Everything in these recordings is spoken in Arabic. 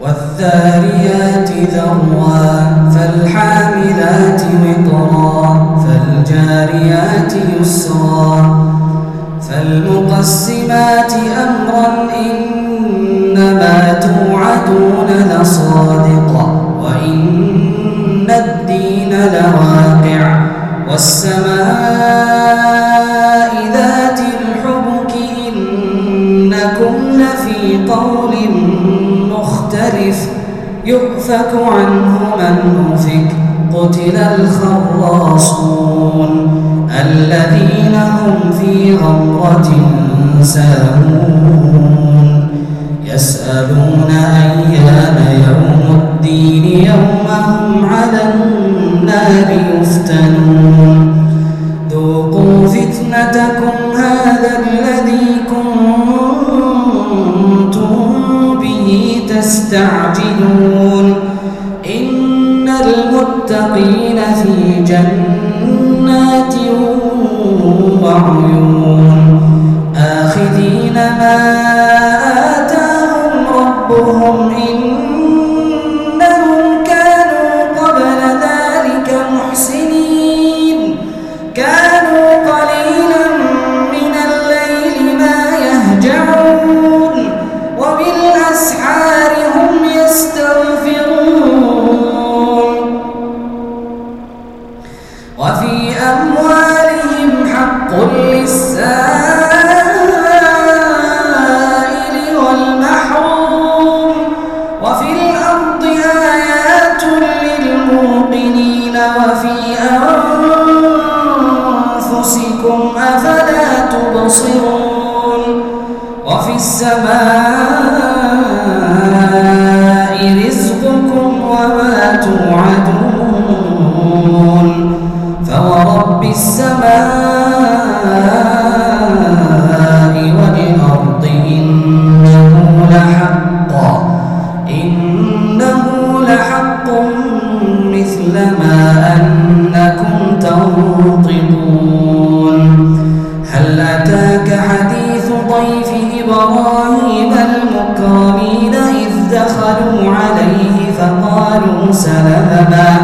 والذاريات ذروا فالحاملات وقرا فالجاريات يسرا فالمقسمات أمرا إنما توعدون لصادق وإن الدين لواقع والسماء ذات الحبك إنكم لفي قول مختلف يؤفك عنه من أفك قتل الخراصون الذين هم في غمرة ساهون. يسألون أيان يوم الدين يوم هم على النار يفتنون. تستعجلون. إن المتقين في جنات وعيون. آخذين ما آتاهم ربهم إنهم وفي الأرض آيات للموقنين وفي أنفسكم أفلا تبصرون وفي السماء مثل ما أنكم تنطقون. هل أتاك حديث ضيف إبراهيم المكرمين إذ دخلوا عليه فقالوا سلاما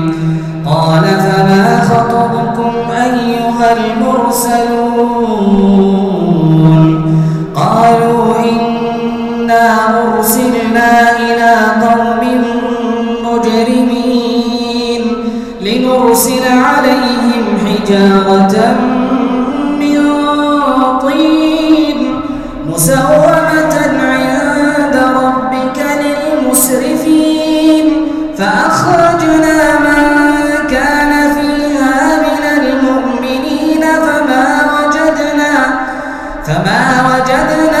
حجارة من طين مسومة عند ربك للمسرفين. فأخرجنا من كان فيها من المؤمنين فما وجدنا فما وجدنا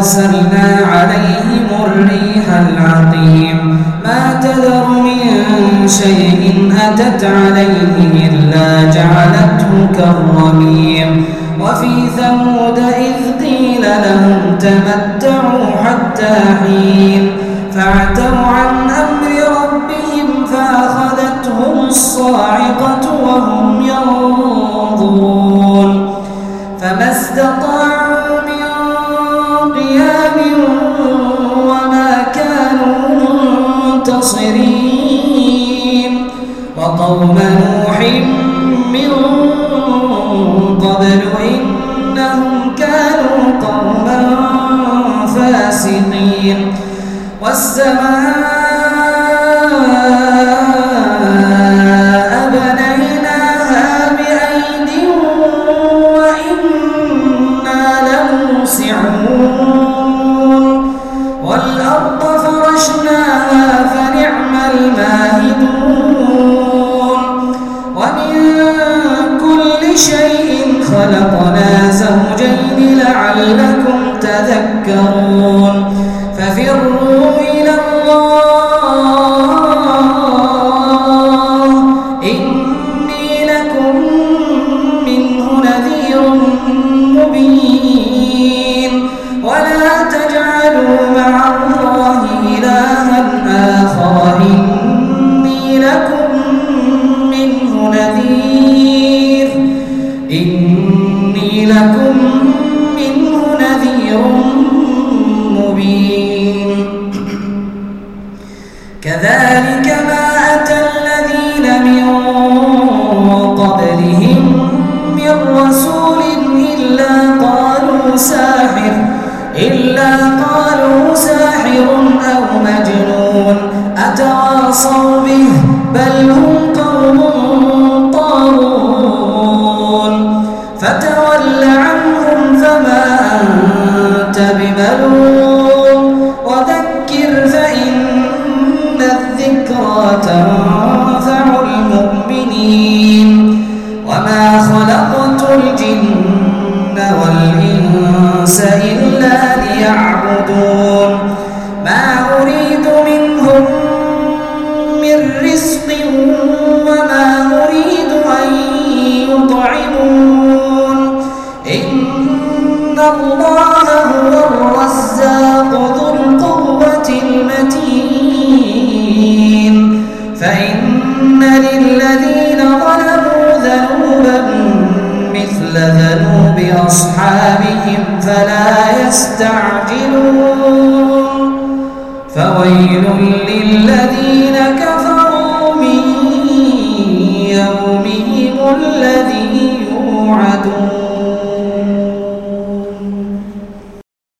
أرسلنا عليهم الريح العقيم. ما تذر من شيء أتت عليه إلا جعلته كالرميم. وفي ثمود إذ قيل لهم تمتعوا حتى حين. فاعتوا عن أمر ربهم فأخذتهم الصاعقة وهم ينظرون. فما استطاعوا وما كانوا منتصرين. وقوم نوح من قبل إنهم كانوا قوما فاسقين. والسماء تذكرون ففروا إلى الله مبين. كذلك ما أتى الذين من قبلهم من رسول إلا قالوا ساحر إلا قالوا ساحر أو مجنون. أتواصوا به؟ بل هم قوم طارون فتول عنهم فما أنت بملون تنفع المؤمنين وما خلقت الجن فويل للذين